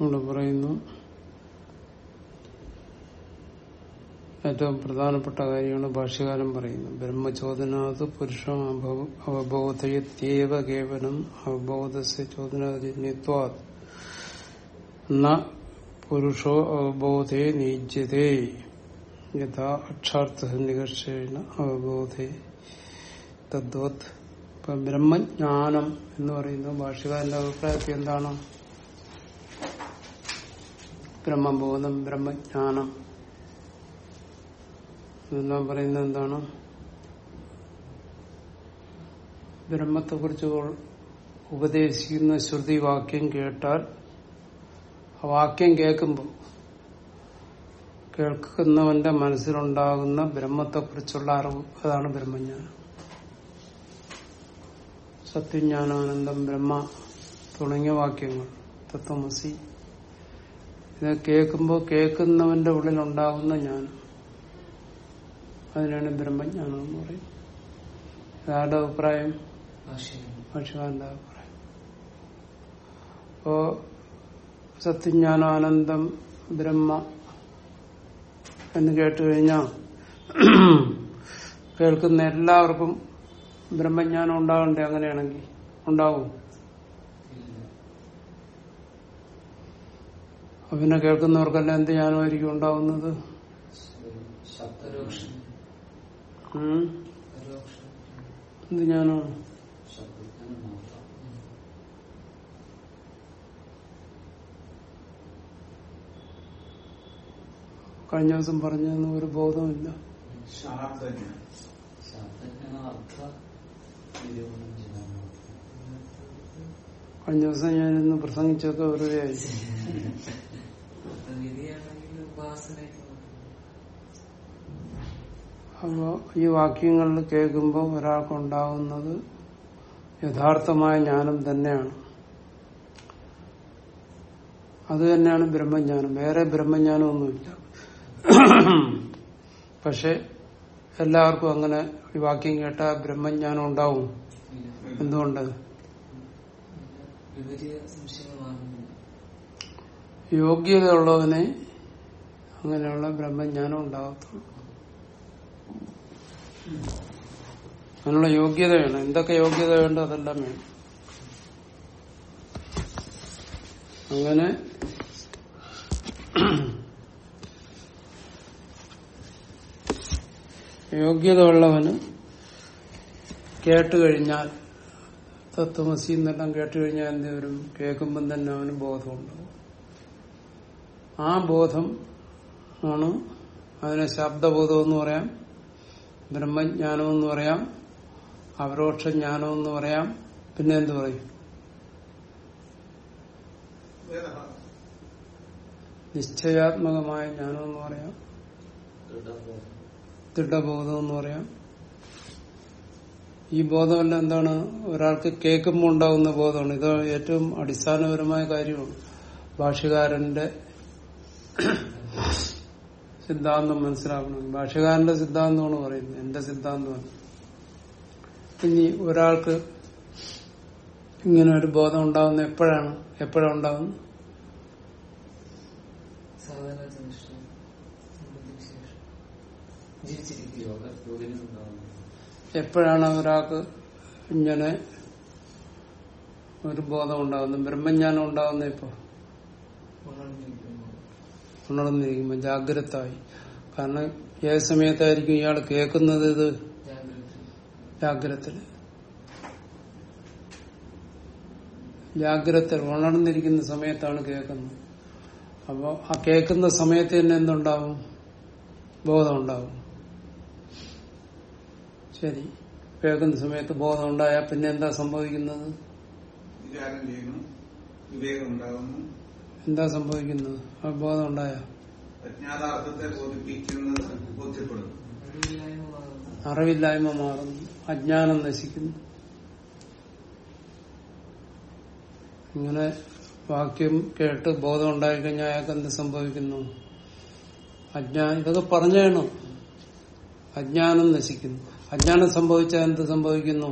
ഇവിടെ പറയുന്നു. ഏറ്റവും പ്രധാനപ്പെട്ട കാര്യമാണ് ഭാഷ്യകാലം പറയുന്നത് ബ്രഹ്മചോദനാത് പുരുഷ അവബോധയത്യേവ കേവലം അവബോധസ്യ ചോദനാജന്യത്വാ ന പുരുഷോ അവബോധേ നീജ്യതേ. യഥാ അക്ഷാർത്ഥ തദ്വത് ഇപ്പൊ ബ്രഹ്മജ്ഞാനം എന്ന് പറയുന്ന ഭാഷകാരന്റെ അഭിപ്രായത്തിൽ എന്താണ്? ബ്രഹ്മബോധം ബ്രഹ്മജ്ഞാനം. ഇതെല്ലാം പറയുന്നത് എന്താണ്? ബ്രഹ്മത്തെ കുറിച്ച് ഉപദേശിക്കുന്ന ശ്രുതി വാക്യം കേട്ടാൽ ആ വാക്യം കേൾക്കുമ്പോൾ കേൾക്കുന്നവന്റെ മനസ്സിലുണ്ടാകുന്ന ബ്രഹ്മത്തെക്കുറിച്ചുള്ള അറിവ്. അതാണ് ബ്രഹ്മജ്ഞാനം. സത്യജ്ഞാനാനന്ദം ബ്രഹ്മ തുടങ്ങിയ വാക്യങ്ങൾ തത്വമസി. ഇത് കേൾക്കുമ്പോൾ കേൾക്കുന്നവന്റെ ഉള്ളിൽ ഉണ്ടാകുന്ന ജ്ഞാനം. അതിനാണ് ബ്രഹ്മജ്ഞാനം എന്ന് പറയുന്നത്. ഇതാരുടെ അഭിപ്രായം? ഭക്ഷ്യകാരന്റെ അഭിപ്രായം. അപ്പോ സത്യജ്ഞാനാനന്ദം ബ്രഹ്മ എന്ന് കേട്ടു കഴിഞ്ഞാൽ കേൾക്കുന്ന എല്ലാവർക്കും ബ്രഹ്മജ്ഞാനം ഉണ്ടാകണ്ടേ അങ്ങനെയാണെങ്കിൽ? ഉണ്ടാവും. പിന്നെ കേൾക്കുന്നവർക്കെല്ലാം എന്ത് ജ്ഞാനമായിരിക്കും ഉണ്ടാവുന്നത്? എന്ത് ജ്ഞാനമാണ്? കഴിഞ്ഞ ദിവസം പറഞ്ഞതെന്ന് ഒരു ബോധമില്ല. കഴിഞ്ഞ ദിവസം ഞാൻ ഇന്ന് പ്രസംഗിച്ചൊക്കെ വെറുതെ ആയി. അപ്പോ ഈ വാക്യങ്ങളിൽ കേൾക്കുമ്പോൾ ഒരാൾക്കുണ്ടാവുന്നത് യഥാർത്ഥമായ ജ്ഞാനം തന്നെയാണ്. അത് തന്നെയാണ് ബ്രഹ്മജ്ഞാനം. വേറെ ബ്രഹ്മജ്ഞാനമൊന്നുമില്ല. പക്ഷെ എല്ലാവർക്കും അങ്ങനെ ഈ വാക്യം കേട്ട ബ്രഹ്മജ്ഞാനം ഉണ്ടാവും. എന്തുകൊണ്ട്? യോഗ്യത ഉള്ളവനെ അങ്ങനെയുള്ള ബ്രഹ്മജ്ഞാനം ഉണ്ടാകത്തുള്ളൂ. അതിനുള്ള യോഗ്യത വേണം. എന്തൊക്കെ യോഗ്യത വേണ്ടോ അതെല്ലാം വേണം. അങ്ങനെ യോഗ്യത ഉള്ളവന് കേട്ടുകഴിഞ്ഞാൽ തത്വമസി എന്നെല്ലാം കേട്ടുകഴിഞ്ഞാൽ എന്ത് വരും? കേൾക്കുമ്പം തന്നെ അവന് ബോധമുണ്ടാവും. ആ ബോധം ആണ് അതിനെ ശബ്ദബോധം എന്ന് പറയാം ബ്രഹ്മജ്ഞാനം എന്ന് പറയാം അപരോക്ഷ എന്ന് പറയാം. പിന്നെ എന്ത് പറയും? നിശ്ചയാത്മകമായ ജ്ഞാനം എന്ന് പറയാം. ദൃഢബോധം എന്ന് പറയാം. ഈ ബോധമല്ല എന്താണ്? ഒരാൾക്ക് കേൾക്കുമ്പോൾ ഉണ്ടാകുന്ന ബോധമാണ്. ഇത് ഏറ്റവും അടിസ്ഥാനപരമായ കാര്യമാണ്. ഭാഷകാരന്റെ സിദ്ധാന്തം മനസ്സിലാക്കണം. ഭാഷകാരന്റെ സിദ്ധാന്തമാണ് പറയുന്നത്. എന്റെ സിദ്ധാന്തമാണ്. ഇനി ഒരാൾക്ക് ഇങ്ങനെ ഒരു ബോധം ഉണ്ടാകുന്ന എപ്പോഴാണ്? എപ്പോഴാണ് ഉണ്ടാകുന്നത്? എപ്പോഴാണ് ഒരാൾക്ക് ഇങ്ങനെ ഒരു ബോധം ഉണ്ടാകുന്നത്? ബ്രഹ്മജ്ഞാനം ഉണ്ടാകുന്ന ഇപ്പൊ ഉണർന്നിരിക്കുമ്പോ ജാഗ്രതായി. കാരണം ഏത് സമയത്തായിരിക്കും ഇയാൾ കേൾക്കുന്നത് ഇത്. ജാഗ്രതത്തിൽ. ജാഗ്രത ഉണർന്നിരിക്കുന്ന സമയത്താണ് കേൾക്കുന്നത്. അപ്പോ ആ കേൾക്കുന്ന സമയത്ത് തന്നെ എന്തുണ്ടാവും? ബോധം ഉണ്ടാവും. ശരി. കേൾക്കുന്ന സമയത്ത് ബോധം ഉണ്ടായാൽ പിന്നെ എന്താ സംഭവിക്കുന്നത്? എന്താ സംഭവിക്കുന്നത്? ആ ബോധം ഉണ്ടായ അജ്ഞാതാർത്ഥത്തെ ബോധിപ്പിക്കുന്നത് ബോധ്യപ്പെടുന്നു. അറിവില്ലായ്മ മാറുന്നു. അജ്ഞാനം നശിക്കുന്നു. ഇങ്ങനെ വാക്യം കേട്ട് ബോധം ഉണ്ടായിക്കഴിഞ്ഞാൽ അയാൾക്ക് എന്ത് സംഭവിക്കുന്നു? അജ്ഞാനം ഇതൊക്കെ പറഞ്ഞേണോ? അജ്ഞാനം നശിക്കുന്നു. അജ്ഞാനം സംഭവിച്ചാൽ എന്ത് സംഭവിക്കുന്നു?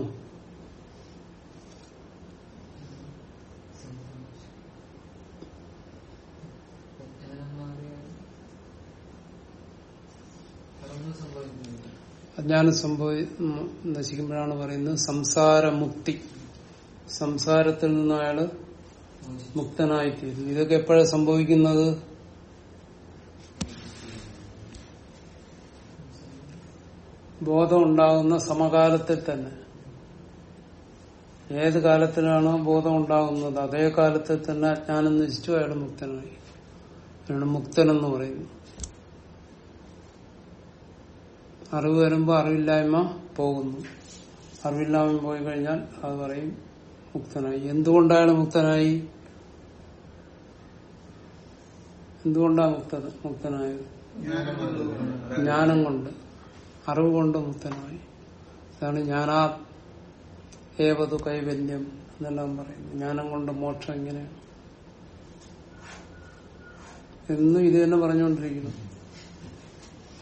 അജ്ഞാനം സംഭവി നശിക്കുമ്പോഴാണ് പറയുന്നത് സംസാരമുക്തി. സംസാരത്തിൽ നിന്ന് അയാൾ മുക്തനായിത്തീരുന്നു. ഇതൊക്കെ എപ്പോഴാണ് സംഭവിക്കുന്നത്? ബോധം ഉണ്ടാകുന്ന സമകാലത്തിൽ തന്നെ. ഏത് കാലത്തിലാണോ ബോധം ഉണ്ടാകുന്നത് അതേ കാലത്തിൽ തന്നെ അജ്ഞാനം നശിച്ചു അയാൾ മുക്തനായി. അയാൾ മുക്തനെന്ന് പറയുന്നു. അറിവ് വരുമ്പോൾ അറിവില്ലായ്മ പോകുന്നു. അറിവില്ലായ്മ പോയി കഴിഞ്ഞാൽ അത് പറയും മുക്തനായി. എന്തുകൊണ്ടാണ് മുക്തനായി? എന്തുകൊണ്ടാണ് മുക്ത മുക്തനായത്? ജ്ഞാനം ജ്ഞാനം കൊണ്ട്. അറിവ് കൊണ്ട് മുക്തനായി. അതാണ് ഞാനാ ഏവതു കൈവല്യം എന്നെല്ലാം പറയുന്നു ജ്ഞാനം കൊണ്ട് മോക്ഷം എങ്ങനെയാണ് എന്നും ഇത് തന്നെ പറഞ്ഞുകൊണ്ടിരിക്കുന്നു.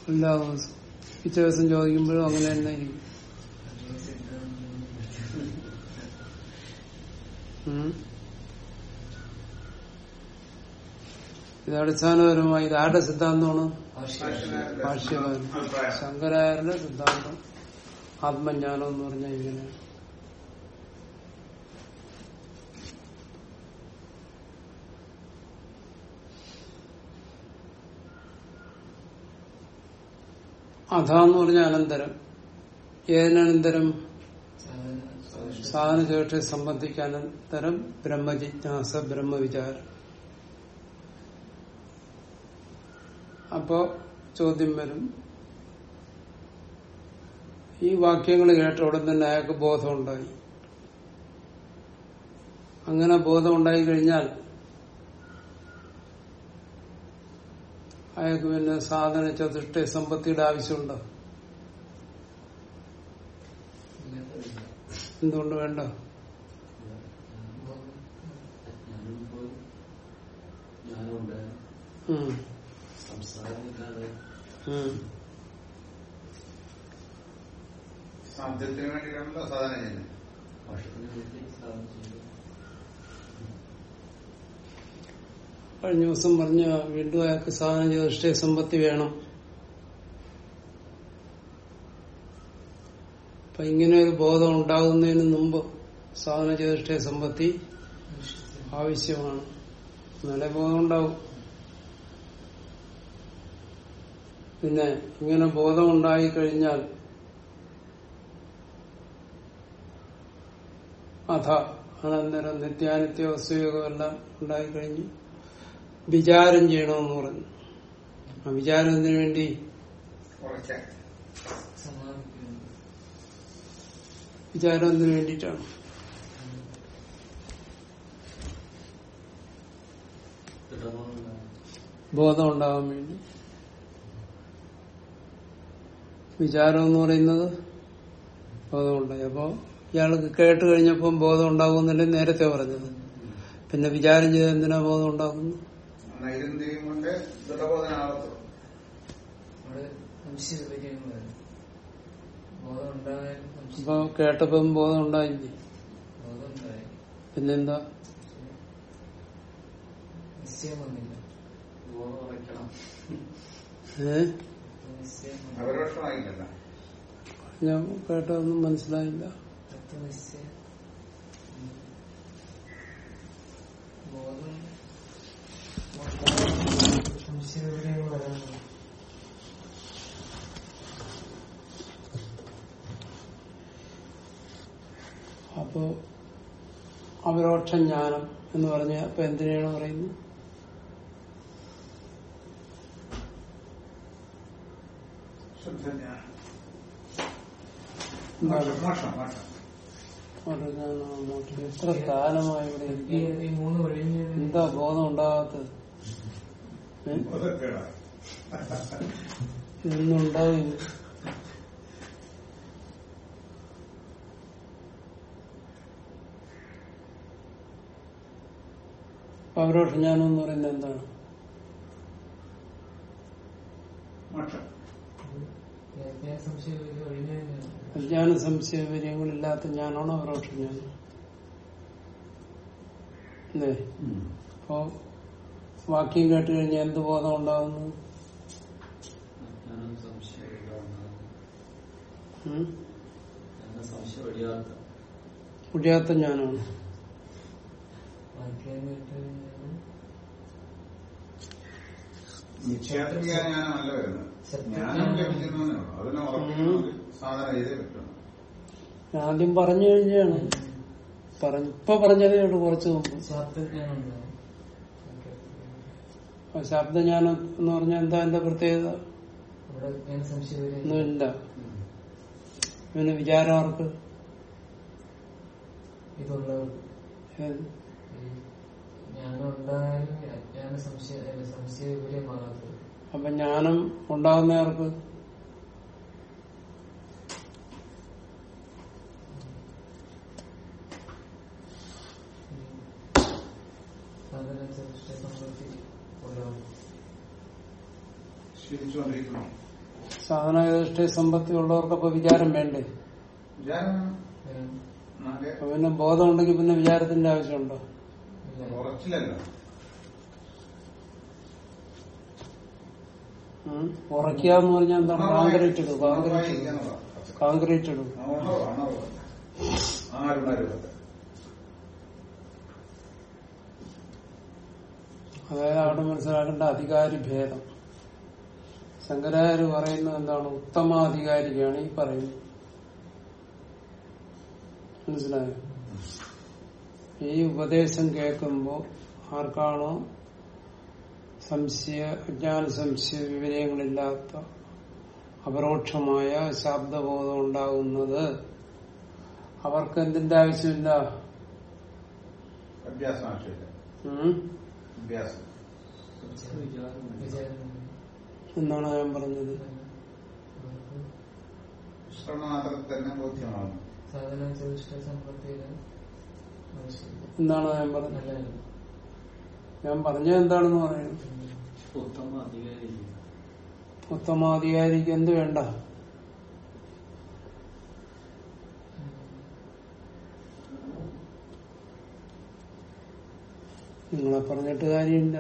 എല്ലാ ദിവസവും പിറ്റേ ദിവസം ചോദിക്കുമ്പോഴും അങ്ങനെ തന്നെ ഇരിക്കും. ഇത് അടിസ്ഥാനപരമായി ഇത് ആരുടെ സിദ്ധാന്തമാണ്? ഭാഷ്യകാരൻ. ശങ്കരാചാര്യന്റെ സിദ്ധാന്തം. ആത്മജ്ഞാനം എന്ന് പറഞ്ഞാൽ ഇങ്ങനെ. അധ എന്ന് പറഞ്ഞ അനന്തരം? ഏതിനനന്തരം സാധന ചേട്ടയെ സംബന്ധിക്കാനന്തരം ബ്രഹ്മജിജ്ഞാസ ബ്രഹ്മവിചാരം. അപ്പോ ചോദ്യം വരും. ഈ വാക്യങ്ങൾ കേട്ട ഉടൻ തന്നെ അയാൾക്ക് ബോധമുണ്ടായി. അങ്ങനെ ബോധം ഉണ്ടായി കഴിഞ്ഞാൽ അയാൾക്ക് പിന്നെ സാധന ചതുഷ്ട സമ്പത്തിയുടെ ആവശ്യമുണ്ടോ? എന്തുകൊണ്ട് വേണ്ട? സാധ്യത്തിന് വേണ്ടിയിട്ടാണല്ലോ സാധന ചെയ്യുന്നത്? ഭക്ഷണത്തിന് വേണ്ടി സാധിച്ചു കഴിഞ്ഞ ദിവസം പറഞ്ഞ വീണ്ടും അയാൾക്ക് സാധന ഇഷ്ടേ സമ്പത്തി വേണം. അപ്പൊ ഇങ്ങനെ ഒരു ബോധം ഉണ്ടാകുന്നതിന് മുമ്പ് സാധന ഇഷ്ടേ സമ്പത്തി ആവശ്യമാണ്. നല്ല ബോധം ഉണ്ടാവും. പിന്നെ ഇങ്ങനെ ബോധം ഉണ്ടായി കഴിഞ്ഞാൽ അഥ അനന്തരം നിത്യാനിത്യ വസ്തുയോഗമെല്ലാം ഉണ്ടായിക്കഴിഞ്ഞു വിചാരം ചെയ്യണമെന്ന് പറഞ്ഞു. ആ വിചാരം എന്തിനു വേണ്ടി? വിചാരം എന്തിനു വേണ്ടിയിട്ടാണ്? ബോധം ഉണ്ടാകാൻ വേണ്ടി. വിചാരം എന്ന് പറയുന്നത് ബോധമുണ്ടായി. അപ്പോ ഇയാൾക്ക് കേട്ട് കഴിഞ്ഞപ്പം ബോധം ഉണ്ടാകുന്നില്ല നേരത്തെ പറഞ്ഞത്. പിന്നെ വിചാരം ചെയ്ത് എന്തിനാ ബോധം ഉണ്ടാകുന്നു നൈരന്തര്യം കൊണ്ട് ദൃഢബോധനാകത്തുള്ളൂ അവിടെ സംശയ വിപര്യങ്ങൾ ബോധം ഉണ്ടായാലും സംശയം അപ്പൊ കേട്ടപ്പം ബോധം ഉണ്ടായില്ലേ പിന്നെന്താ? നിശ്ചയം ഞാൻ കേട്ടതൊന്നും മനസ്സിലായില്ല. അപ്പോ അപരോക്ഷ ജ്ഞാനം എന്ന് പറഞ്ഞ അപ്പൊ എന്തിനാണ് പറയുന്നത്? എത്ര കാലമായി ഇവിടെ എന്താ ബോധം ഉണ്ടാകാത്തത് ഇതൊന്നും പൗരോഷ ജ്ഞാനം എന്ന് പറയുന്നത് എന്താണ് മോക്ഷം ഏത് അജ്ഞാന സംശയം വിവരങ്ങളില്ലാത്ത ഞാനാണോ പരോക്ഷ ഞാൻ? അല്ലേ? അപ്പോ വാക്യം കേട്ട് കഴിഞ്ഞാൽ എന്ത് ബോധം ഉണ്ടാകുന്നു ഒഴിയാത്ത വാക്യം കേട്ട് കഴിഞ്ഞാൽ നിശ്ചയാത്മികാജ്ഞാനമല്ല വരുന്നത് ജ്ഞാനം ലഭിക്കുന്നതേ ഉള്ളൂ. അതിനെ ഉറപ്പിക്കണമെങ്കിൽ സാധന ചെയ്തേ പറ്റുള്ളൂ ഞാൻ ആദ്യം പറഞ്ഞു കഴിഞ്ഞാണ്. പറഞ്ഞു ഇപ്പൊ പറഞ്ഞതേ ഉള്ളൂ കുറച്ച് മുമ്പ്. ശബ്ദജ്ഞാനം എന്ന് പറഞ്ഞാൽ എന്താ എന്റെ പ്രത്യേകത? ഒന്നുമില്ല. ഇവന് വിചാരം ആർക്ക്? ഇതുള്ളവർ അപ്പൊ ജ്ഞാനം ഉണ്ടാകുന്നവർക്ക് ആർക്ക്? സാധനചതുഷ്ട സമ്പത്തി ഉള്ളവർക്ക് അപ്പൊ വിചാരം വേണ്ടേ? പിന്നെ ബോധം ഉണ്ടെങ്കിൽ പിന്നെ വിചാരത്തിന്റെ ആവശ്യമുണ്ടോ? ഉറക്കുക എന്ന് പറഞ്ഞാൽ എന്താ കോൺക്രീറ്റ് ഇടും കോൺക്രീറ്റ് കോൺക്രീറ്റ് ഇടും. അതായത് അവിടെ മനസ്സിലാക്കേണ്ട അധികാരി ഭേദം. ശങ്കരാചാര്യ പറയുന്നത് എന്താണ്? ഉത്തമാധികാരിക്കാണ് ഈ പറയുന്നത്. മനസ്സിലായോ? ഈ ഉപദേശം കേൾക്കുമ്പോ ആർക്കാണോ സംശയ അജ്ഞാന സംശയ വിവരങ്ങളില്ലാത്ത അപരോക്ഷമായ ശാബ്ദബോധം ഉണ്ടാകുന്നത് അവർക്ക് എന്തിന്റെ ആവശ്യമില്ല? അഭ്യാസം അഭ്യാസം. വിചാരം എന്നാണ് ഞാൻ പറഞ്ഞത്. എന്താണ് എന്നാണ് ഞാൻ പറഞ്ഞത്. ഞാൻ പറഞ്ഞ എന്താണെന്ന് പറയുന്നത് ഉത്തമാധികാരിക്ക് എന്ത് വേണ്ട? നിങ്ങളെ പറഞ്ഞിട്ട് കാര്യമില്ല.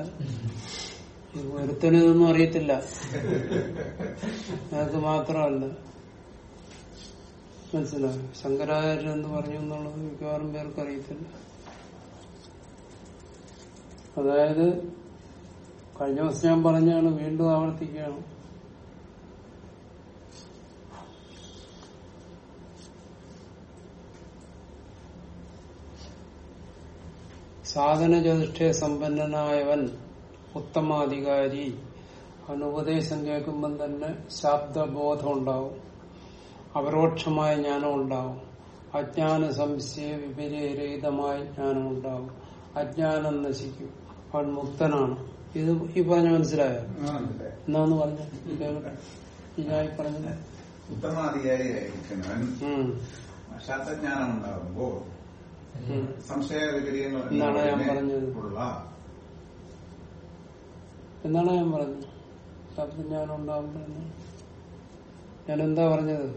ഒരുത്തനും അറിയത്തില്ല. അത് മാത്രമല്ല. മനസ്സിലായോ? ശങ്കരാചാര്യ എന്ന് പറഞ്ഞു എന്നുള്ളത് മിക്കവാറും പേർക്ക് അറിയത്തില്ല അതായത് കഴിഞ്ഞ ദിവസം ഞാൻ പറഞ്ഞാണ് വീണ്ടും ആവർത്തിക്കുകയാണ്. സാധന ചതുഷ്ടയ സമ്പന്നനായവൻ ഉത്തമാധികാരി. അനുപദേശം കേൾക്കുമ്പം തന്നെ ശബ്ദബോധം ഉണ്ടാവും. അപരോക്ഷമായ ജ്ഞാനം ഉണ്ടാവും. അജ്ഞാന സംശയ വിപരീതമായ ജ്ഞാനം ഉണ്ടാവും. അജ്ഞാനം നശിക്കും. അവൻ മുക്തനാണ് ഇത് ഈ പറഞ്ഞ മനസ്സിലായോ? എന്താന്ന് എന്നാന്ന് എന്താണ് ഞാൻ ഈ പറഞ്ഞത് എന്നാണ് ഞാൻ പറഞ്ഞത്. എന്നാണ് ഞാൻ പറഞ്ഞത്? ശബ്ദജ്ഞാനം പറഞ്ഞു ഞാൻ എന്താ പറഞ്ഞത്?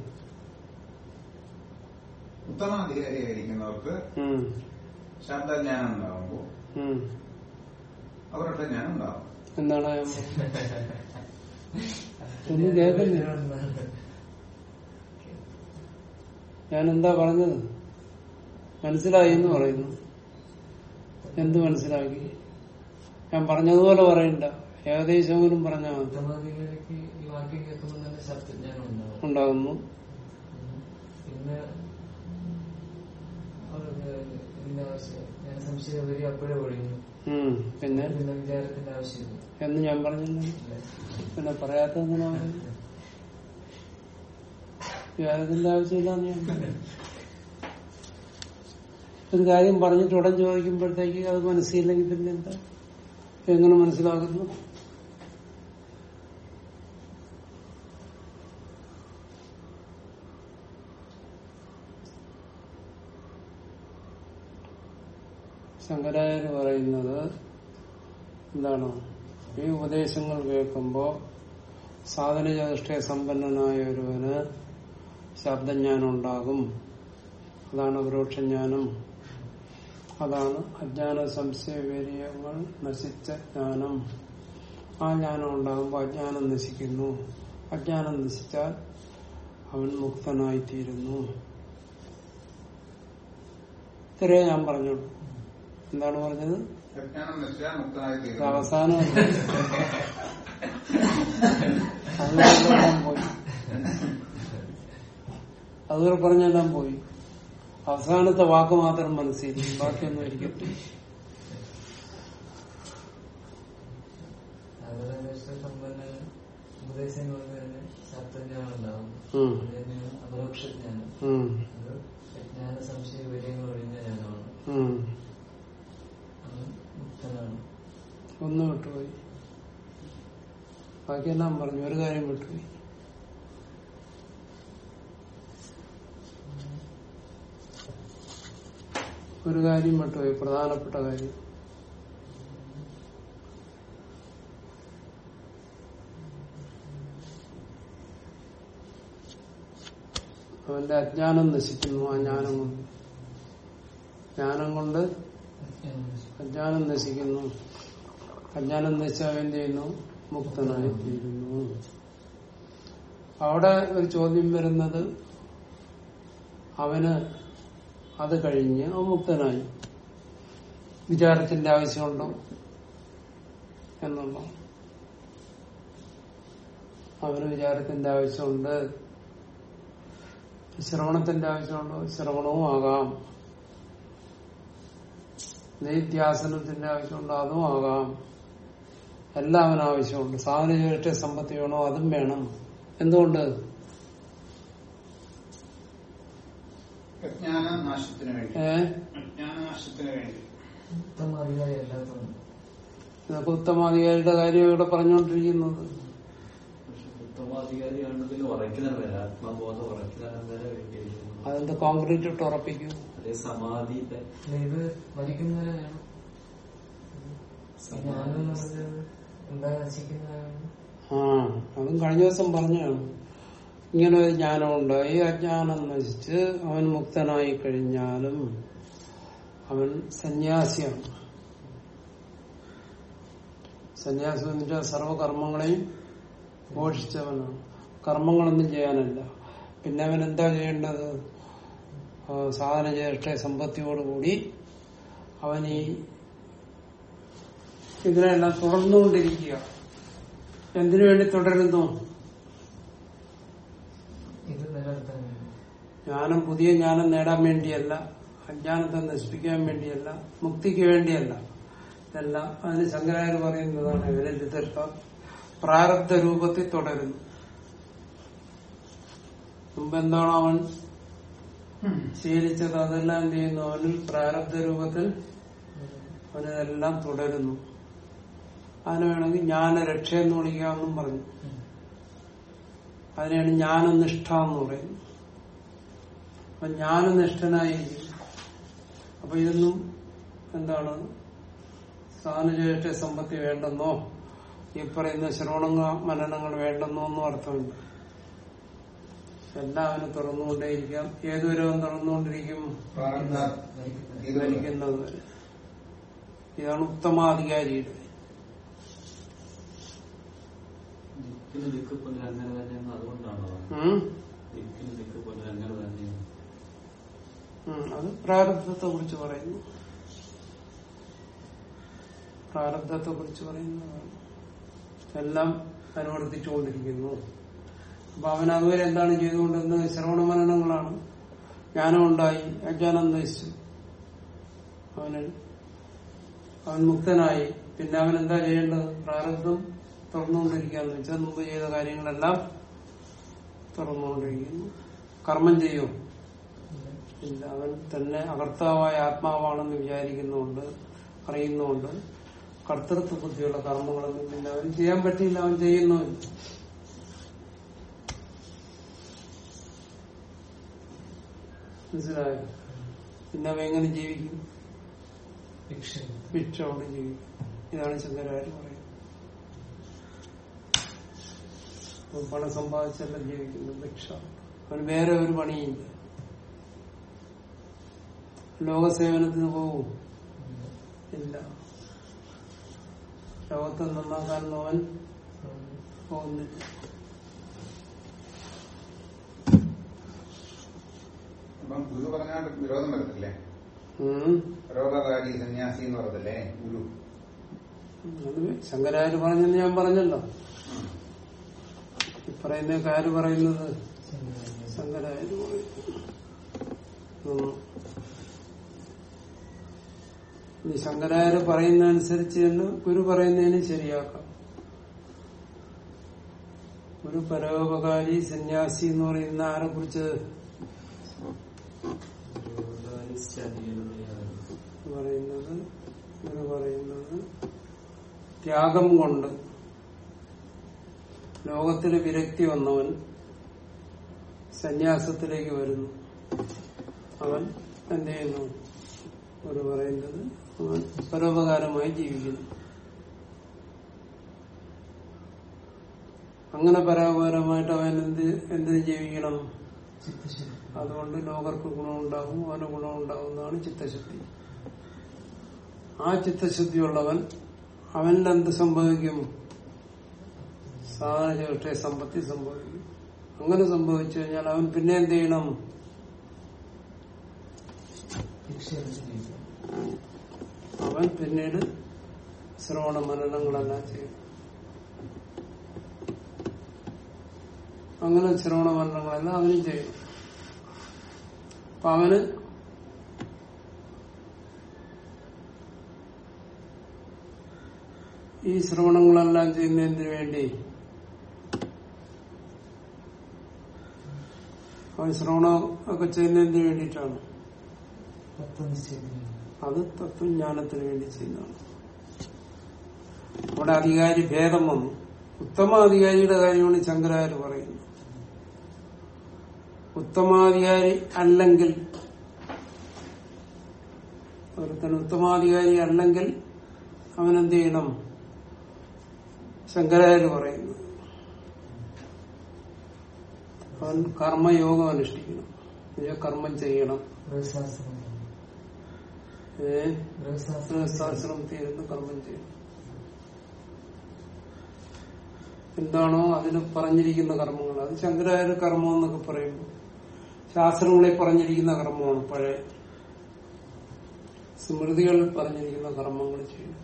ഉത്തമാധികാരിയായിരിക്കുന്നവർക്ക് ആയിരിക്കുന്നവർക്ക് ശബ്ദജ്ഞാനം ഉണ്ടാകുമ്പോ. അവരുടെ ഞാൻ ഉണ്ടാവും എന്താണ് ഞാൻ ഒന്നും എന്താ പറഞ്ഞത് മനസ്സിലായി എന്ന് പറയുന്നു എന്ത് മനസ്സിലാക്കി ഞാൻ പറഞ്ഞതുപോലെ പറയണ്ട ഏകദേശമെങ്കിലും പറഞ്ഞാൽ ഉണ്ടാകുന്നു പിന്നെ സംശയം വരി അപ്പോഴേ ഒഴിഞ്ഞു. പിന്നെ? എന്ന് ഞാൻ പറഞ്ഞില്ല. പിന്നെ പിന്നെ പറയാത്തങ്ങനെ വിചാരത്തിന്റെ ആവശ്യമില്ലാന്ന് ഞാൻ ഒരു കാര്യം പറഞ്ഞിട്ട് ഉടൻ ചോദിക്കുമ്പോഴത്തേക്ക് അത് മനസ്സിലെങ്കിൽ പിന്നെ എന്താ? എങ്ങനെ മനസ്സിലാകുന്നു? ശങ്കരാചാര്യ പറയുന്നത് എന്താണ്? ഈ ഉപദേശങ്ങൾ കേൾക്കുമ്പോ സാധനചതുഷ്ടയ സമ്പന്നനായ ഒരുവന് ശബ്ദജ്ഞാനം ഉണ്ടാകും അതാണ് പരോക്ഷജ്ഞാനം. അതാണ് അജ്ഞാന സംശയവീര്യങ്ങൾ നശിച്ച ജ്ഞാനം. ആ ജ്ഞാനം ഉണ്ടാകുമ്പോൾ അജ്ഞാനം നശിക്കുന്നു. അജ്ഞാനം നശിച്ചാൽ അവൻ മുക്തനായിത്തീരുന്നു. ഇത്രയേ ഞാൻ പറഞ്ഞുള്ളൂ. എന്താണ് പറഞ്ഞത്? അവസാനം പോയി. അതുവരെ പറഞ്ഞെല്ലാം പോയി. അവസാനത്തെ വാക്ക് മാത്രം മനസ്സിലായി ബാക്കിയൊന്നും ഇരിക്കട്ടെ. സമ്പന്ന ഉപദേശം കൊണ്ട് തന്നെ ശബ്ദജ്ഞാനം ഉണ്ടാവും ഉം. അത് തന്നെയാണ് അപരോക്ഷജ്ഞാനം ഉം. അത് അജ്ഞാന സംശയ വിലയങ്ങൾ ഒഴിഞ്ഞ ജ്ഞാനമാണ് ഉം. അത് മുക്തനാണ് ഒന്ന് വിട്ടുപോയി ബാക്കിയെല്ലാം പറഞ്ഞു. ഒരു കാര്യം വിട്ടുപോയി ഒരു കാര്യം വിട്ടുപോയി പ്രധാനപ്പെട്ട കാര്യം. അവന്റെ അജ്ഞാനം നശിക്കുന്നു ആ ജ്ഞാനം കൊണ്ട്. ജ്ഞാനം കൊണ്ട് അജ്ഞാനം നശിക്കുന്നു. അജ്ഞാനം നശിച്ചാൽ അവൻ ചെയ്യുന്നു? മുക്തനായി തീരുന്നു അവിടെ ഒരു ചോദ്യം വരുന്നത് അവന് അത് കഴിഞ്ഞ് മുക്തനായി. വിചാരത്തിന്റെ ആവശ്യമുണ്ടോ എന്നുള്ള അവന് വിചാരത്തിന്റെ ആവശ്യമുണ്ട്. ശ്രവണത്തിന്റെ ആവശ്യമുണ്ടോ? ശ്രവണവും ആകാം. നിത്യാസനത്തിന്റെ ആവശ്യമുണ്ടോ? അതും ആകാം. എല്ലാം അവന് ആവശ്യമുണ്ട്. സാധന ചേട്ട സമ്പത്തി വേണോ? അതും വേണം. എന്തുകൊണ്ട്? അജ്ഞാന നാശത്തിന് വേണ്ടി. ഏ? നാശത്തിന് വേണ്ടി. ഉത്തമ അധികാരി അല്ലാത്തതുകൊണ്ട് ഇതൊക്കെ ഉത്തമാധികാരിയുടെ കാര്യം ഇവിടെ പറഞ്ഞുകൊണ്ടിരിക്കുന്നത് അതെന്ത് കോൺക്രീറ്റ് ഇട്ട് ഉറപ്പിക്കും? സമാധി ഇത് മരിക്കുന്നവരെ ആ അതും കഴിഞ്ഞ ദിവസം പറഞ്ഞാണ്. ഇങ്ങനെ ഒരു ജ്ഞാനമുണ്ട് ഈ അജ്ഞാനം നശിച്ച് അവൻ മുക്തനായി കഴിഞ്ഞാലും അവൻ സന്യാസിയാണ്. സന്യാസി എന്നിട്ട് സർവകർമ്മങ്ങളെയും ഘോഷിച്ചവനാണ് കർമ്മങ്ങളൊന്നും ചെയ്യാനല്ല. പിന്നെ അവൻ എന്താ ചെയ്യേണ്ടത്? സാധന ജ്യേഷ്ഠ സമ്പത്തിയോടുകൂടി അവൻ ഈ ഇതിനെല്ലാം തുടർന്നുകൊണ്ടിരിക്കുക. എന്തിനു വേണ്ടി തുടരുന്നു? ജ്ഞാനം പുതിയ ജ്ഞാനം നേടാൻ വേണ്ടിയല്ല അജ്ഞാനത്തെ നശിപ്പിക്കാൻ വേണ്ടിയല്ല മുക്തിക്ക് വേണ്ടിയല്ല. ഇതെല്ലാം അതിന് ശങ്കരാചാര്യ പറയുന്നതാണ് ഇവരെ തീർത്ത പ്രാരബ്ധ രൂപത്തിൽ തുടരുന്നു. മുമ്പെന്താണോ അവൻ ശീലിച്ചത്? അതെല്ലാം ചെയ്യുന്നു? അവനിൽ പ്രാരബ്ധ രൂപത്തിൽ അവനിതെല്ലാം തുടരുന്നു. അതിന് വേണമെങ്കിൽ ജ്ഞാനരക്ഷ എന്ന് വിളിക്കാമെന്നും പറഞ്ഞു. അതിനെയാണ് ജ്ഞാനനിഷ്ഠ എന്ന് പറയുന്നത്. അപ്പൊ ജ്ഞാനനിഷ്ഠനായിരിക്കും അപ്പൊ ഇതൊന്നും എന്താണ്? സ്ഥാനചേഷ്ട സമ്പത്തി വേണ്ടെന്നോ? ഈ പറയുന്ന ശ്രവണങ്ങ മനനങ്ങൾ വേണ്ടെന്നോ ഒന്നും അർത്ഥമില്ല. എല്ലാം അവന് തുറന്നുകൊണ്ടേയിരിക്കാം. ഏതുവരവും തുറന്നുകൊണ്ടിരിക്കും? ഇതാണ് ഉത്തമാധികാരിയുടെ ദിക്കിന് ദിക്ക് പോലെ അങ്ങനെ തന്നെയെന്ന് അതുകൊണ്ടാണോ ഉം? ദിക്കിന് ദിക്ക് പോലെ അങ്ങനെ തന്നെയാണ് ഉം, അത് പ്രാരബ്ധത്തെ കുറിച്ച് പറയുന്നു. പ്രാരബ്ധത്തെ കുറിച്ച് പറയുന്നു. എല്ലാം അനുവർത്തിച്ചുകൊണ്ടിരിക്കുന്നു. അപ്പൊ അവൻ അതുവരെ എന്താണ് ചെയ്തുകൊണ്ടിരുന്നത്? ശ്രവണ മനനങ്ങളാണ് ജ്ഞാനം ഉണ്ടായി. അജ്ഞാനം നശിച്ചു. അവന് അവൻ മുക്തനായി. പിന്നെ അവൻ എന്താ ചെയ്യേണ്ടത്? പ്രാരബ്ധം തുറന്നുകൊണ്ടിരിക്കാന്ന് വെച്ചാൽ മുമ്പ് ചെയ്ത കാര്യങ്ങളെല്ലാം തുറന്നുകൊണ്ടിരിക്കുന്നു. കർമ്മം ചെയ്യും? ഇല്ല. അവൻ തന്നെ അകർത്താവായ ആത്മാവാണെന്ന് വിചാരിക്കുന്നുണ്ട് അറിയുന്നുണ്ട്. കർത്തൃത്വ ബുദ്ധിയുള്ള കർമ്മങ്ങളൊന്നും പിന്നെ അവൻ ചെയ്യാൻ പറ്റിയില്ല. അവൻ ചെയ്യുന്നുമില്ല മനസ്സിലായോ? പിന്നെ അവ എങ്ങനെ ജീവിക്കും? ഭിക്ഷ ഭിക്ഷ കൊണ്ട് ജീവിക്കും. ഇതാണ് ശങ്കരാചാര്യ പറയുന്നത് അവൻ പണം സമ്പാദിച്ചല്ല ജീവിക്കുന്നു ഭിക്ഷ. അവന് വേറെ ഒരു പണിയില്ല. ലോകസേവനത്തിന് പോവും. ഇല്ല. ലോകത്തെ നന്നാക്കാനൊന്നും അവൻ പോകുന്നില്ല. അപ്പം ഗുരു പറഞ്ഞാൽ വിരോധം വരത്തില്ലേ? ഉം. രോഗകാരി സന്യാസി എന്ന് പറഞ്ഞല്ലേ ഗുരു? അത് ശങ്കരാചാര്യ പറഞ്ഞെന്ന് ഞാൻ പറഞ്ഞല്ലോ. ഈ പറയുന്ന ആര് പറയുന്നത് ശങ്കരായ ശങ്കരാചാര്യ പറയുന്ന അനുസരിച്ച് തന്നെ ഗുരു പറയുന്നതിന് ശരിയാക്കാം. ഒരു പരോപകാരി സന്യാസി എന്ന് പറയുന്ന ആരെ കുറിച്ച്? പറയുന്നത് ഗുരു പറയുന്നത് ത്യാഗം കൊണ്ട്. ലോകത്തിൽ വിരക്തി വന്നവൻ സന്യാസത്തിലേക്ക് വരുന്നു. അവൻ എന്ത് ചെയ്യുന്നു? ഒരു പറയുന്നത് അവൻ പരോപകാരമായി ജീവിക്കുന്നു. അങ്ങനെ പരോപകാരമായിട്ട് അവൻ എന്ത് എന്തിനു ജീവിക്കണം? അതുകൊണ്ട് ലോകർക്ക് ഗുണമുണ്ടാകും അവന് ഗുണമുണ്ടാകുന്നതാണ് ചിത്തശുദ്ധി ആ ചിത്തശുദ്ധിയുള്ളവൻ അവനിൽ എന്ത് സംഭവിക്കും? സാധന ചേഷ്ട സമ്പത്തി സംഭവിക്കും. അങ്ങനെ സംഭവിച്ചു കഴിഞ്ഞാൽ അവൻ പിന്നെ എന്ത് ചെയ്യണം? അവൻ പിന്നീട് ശ്രവണ മനനങ്ങളെല്ലാം ചെയ്യും. അങ്ങനെ ശ്രവണ മനനങ്ങളെല്ലാം അവനും ചെയ്യും. അപ്പൊ അവന് ഈ ശ്രവണങ്ങളെല്ലാം ചെയ്യുന്നതിന് വേണ്ടി അവൻ ശ്രവണം ഒക്കെ ചെയ്യുന്നതിന് വേണ്ടിയിട്ടാണ്. അത് തത്വജ്ഞാനത്തിന് വേണ്ടി ചെയ്യുന്നതാണ്. അവിടെ അധികാരി ഭേദം വന്നു. ഉത്തമാധികാരിയുടെ കാര്യമാണ് ശങ്കരാചാര്യ പറയുന്നത്. ഉത്തമാധികാരി അല്ലെങ്കിൽ ഒരുത്തൻ ഉത്തമാധികാരി അല്ലെങ്കിൽ അവനെന്ത് ചെയ്യണം? ശങ്കരാചാര്യ പറയുന്നു. അവൻ കർമ്മയോഗം അനുഷ്ഠിക്കണം കർമ്മം ചെയ്യണം. ഗൃഹസ്ഥാശ്രമത്തിൽ ഇരുന്ന് കർമ്മം ചെയ്യണം. എന്താണോ അതിന് പറഞ്ഞിരിക്കുന്ന കർമ്മങ്ങൾ. അത് ശങ്കരായ കർമ്മം എന്നൊക്കെ പറയുമ്പോൾ ശാസ്ത്രങ്ങളിൽ പറഞ്ഞിരിക്കുന്ന കർമ്മമാണ് പഴയ. സ്മൃതികൾ പറഞ്ഞിരിക്കുന്ന കർമ്മങ്ങൾ ചെയ്യണം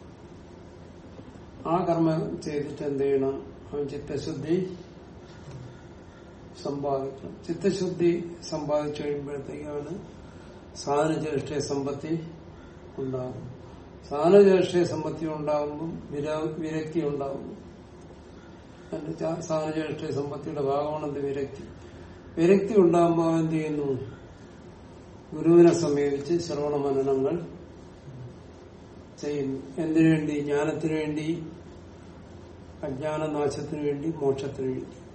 ആ കർമ്മം ചെയ്തിട്ട് എന്ത് ചെയ്യണം? അവൻ ചിത്തശുദ്ധി സമ്പാദിക്കണം ചിത്തശുദ്ധി സമ്പാദിച്ചു കഴിയുമ്പോഴത്തേക്കാണ് സാധനചേഷ്ട സമ്പത്തി ഉണ്ടാകും സാധനചേഷ്ട സമ്പത്തി ഉണ്ടാകുമ്പം വിര- വിരക്തി ഉണ്ടാകുന്നു. സാധനചേഷ്ട സമ്പത്തിയുടെ ഭാഗമാണ് എന്ത്? വിരക്തി. വിരക്തി ഉണ്ടാകുമ്പോൾ എന്ത് ചെയ്യുന്നു? ഗുരുവിനെ സമീപിച്ച് ശ്രവണ മനനങ്ങൾ ചെയ്യുന്നു. എന്തിനു വേണ്ടി? ജ്ഞാനത്തിനു വേണ്ടി അജ്ഞാനനാശത്തിനു വേണ്ടി മോക്ഷത്തിനു വേണ്ടി.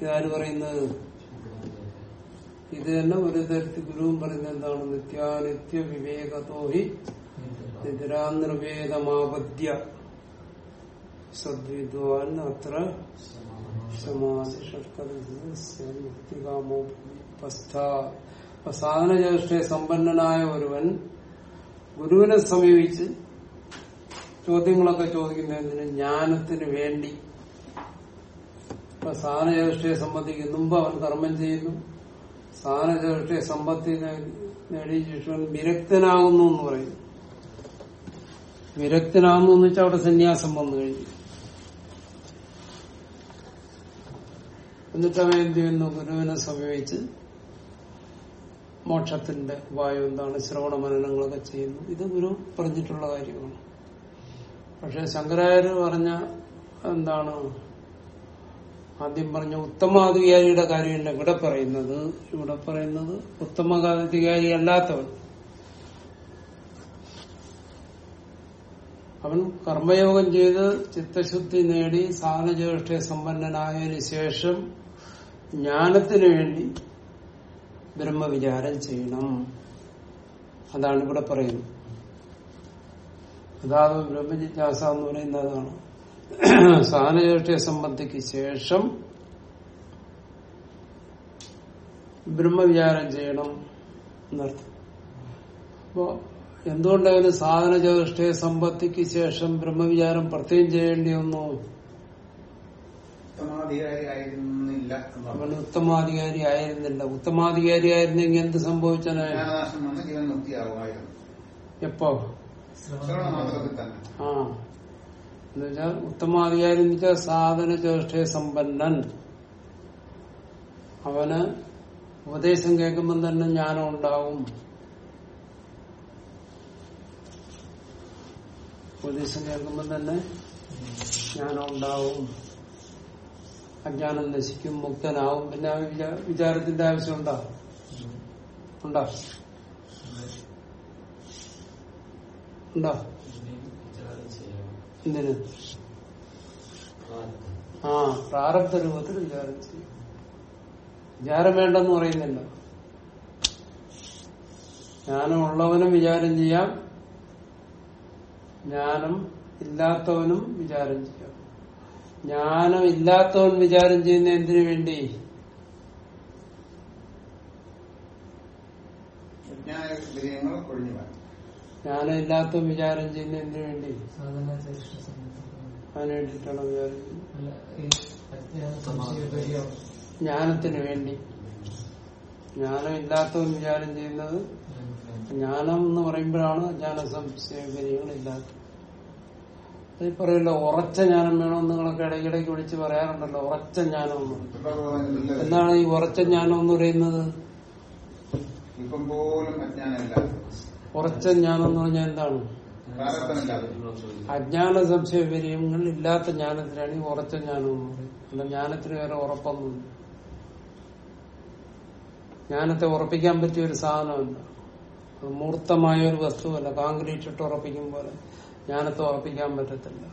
ഇതാര് പറയുന്നത്? ഇത് തന്നെ ഒരു തരത്തിൽ ഗുരുവും പറയുന്നത് എന്താണ്? നിത്യാനിത്യ വിവേകതോഹി നിദ്രാനിർവേദമാപദ്യ. സദ്വിദ്വാൻ അത്ര സാധനചേഷ്ട സമ്പന്നനായ ഒരുവൻ ഗുരുവിനെ സമീപിച്ച് ചോദ്യങ്ങളൊക്കെ ചോദിക്കുന്നതിന് ജ്ഞാനത്തിന് വേണ്ടി ഇപ്പൊ സാധനചേഷ്ടയെ സംബന്ധിക്കും മുമ്പ് അവൻ കർമ്മം ചെയ്യുന്നു. സാധനചേഷ്ടയെ സമ്പത്തി നേടിയ ശേഷം വിരക്തനാകുന്നു എന്ന് പറയുന്നു. വിരക്തനാകുന്നു എന്ന് വെച്ചാൽ അവിടെ സന്യാസം വന്നു കഴിഞ്ഞു. എന്നിട്ട് അവൻ എന്ത് ചെയ്യുന്നു? ഗുരുവിനെ സമീപിച്ച് മോക്ഷത്തിന്റെ ഉപായം എന്താണ്? ശ്രവണ മനനങ്ങളൊക്കെ ചെയ്യുന്നു. ഇത് ഗുരു പറഞ്ഞിട്ടുള്ള കാര്യമാണ്. പക്ഷെ ശങ്കരാചാര്യ പറഞ്ഞ എന്താണ്? ആദ്യം പറഞ്ഞ ഉത്തമാധികാരിയുടെ കാര്യമല്ല ഇവിടെ പറയുന്നത്. ഇവിടെ പറയുന്നത് ഉത്തമാധികാരി അല്ലാത്തവൻ. അവൻ കർമ്മയോഗം ചെയ്ത് ചിത്തശുദ്ധി നേടി സാധനജ്യേഷ്ഠ സമ്പന്നനായതിനു ശേഷം ജ്ഞാനത്തിന് വേണ്ടി ബ്രഹ്മവിചാരം ചെയ്യണം. അതാണ് ഇവിടെ പറയുന്നത്. അതാത് ബ്രഹ്മജിജ്ഞാസ എന്ന് പറയുന്നത് അതാണ്. സാധനചേഷ്ടിയെ സംബന്ധിക്ക് ശേഷം ബ്രഹ്മവിചാരം ചെയ്യണം എന്നർത്ഥം. അപ്പോ എന്തുകൊണ്ടതിന് സാധന ചേഷ്ടിയെ സമ്പത്തിക്ക് ശേഷം ബ്രഹ്മവിചാരം പ്രത്യേകം ചെയ്യേണ്ടി വന്നു? അവൻ ഉത്തമാധികാരി ആയിരുന്നില്ല. ഉത്തമാധികാരി ആയിരുന്നെങ്കിൽ എന്ത് സംഭവിച്ചനെ എപ്പോ? ആ. എന്നുവെച്ചാൽ ഉത്തമാധികാരി എന്ന് വെച്ചാൽ സാധന ചേഷ്ടയെ സമ്പന്നൻ. അവന് ഉപദേശം കേൾക്കുമ്പം തന്നെ ജ്ഞാനം ഉണ്ടാവും. ഉപദേശം കേൾക്കുമ്പം തന്നെ ജ്ഞാനം ഉണ്ടാവും. അജ്ഞാനം നശിക്കും മുക്തനാവും. പിന്നെ വിചാരത്തിന്റെ ആവശ്യം ഉണ്ടാവും ഉണ്ടാവും ഉണ്ടോ? വിചാരം ചെയ്യണം എന്തിന്? ആ പ്രാരബ്ധ രൂപത്തിൽ വിചാരം ചെയ്യും വിചാരം വേണ്ടെന്ന് പറയുന്നില്ല. ജ്ഞാനമുള്ളവനും വിചാരം ചെയ്യാം. ജ്ഞാനം ഇല്ലാത്തവനും വിചാരം ചെയ്യാം. ജ്ഞാനം ഇല്ലാത്തവൻ വിചാരം ചെയ്യുന്ന എന്തിനു വേണ്ടി? വിജ്ഞാന വിജയങ്ങൾ ജ്ഞാനം ഇല്ലാത്ത വിചാരം ചെയ്യുന്ന എന്തിനു വേണ്ടി? അതിനു വേണ്ടിയിട്ടാണ് വിചാരം അല്ല ഈ അജ്ഞാന സംശയപരിയാവും ജ്ഞാനത്തിന് വേണ്ടി. ജ്ഞാനം ഇല്ലാത്തവൻ വിചാരം ചെയ്യുന്നത് ജ്ഞാനം എന്ന് പറയുമ്പോഴാണ് ജ്ഞാന സംശയപരികളില്ലാത്തത് ഈ പറയല്ലോ ഉറച്ച ജ്ഞാനം വേണം നിങ്ങളൊക്കെ ഇടയ്ക്കിടയ്ക്ക് വിളിച്ച് പറയാറുണ്ടല്ലോ ഉറച്ച ജ്ഞാനം എന്ന്. എന്താണ് ഈ ഉറച്ച ജ്ഞാനം എന്ന് പറയുന്നത്? ഇപ്പം പോലും അജ്ഞാനമില്ല. ഉറച്ച ജ്ഞാനം എന്ന് പറഞ്ഞാൽ എന്താണ്? അജ്ഞാന സംശയ സംശയപര്യങ്ങൾ ഇല്ലാത്ത ജ്ഞാനത്തിനാണ് ഈ ഉറച്ച ജ്ഞാനം എന്ന് പറയുന്നത്. അല്ല ജ്ഞാനത്തിന് വേറെ ഉറപ്പൊന്നുമില്ല. ജ്ഞാനത്തെ ഉറപ്പിക്കാൻ പറ്റിയ ഒരു സാധനമല്ല. അത് മൂർത്തമായ ഒരു വസ്തുവല്ല. കോൺക്രീറ്റ് ഇട്ട് ഉറപ്പിക്കും പോലെ ജ്ഞാനത്തെ ഉറപ്പിക്കാൻ പറ്റത്തില്ല.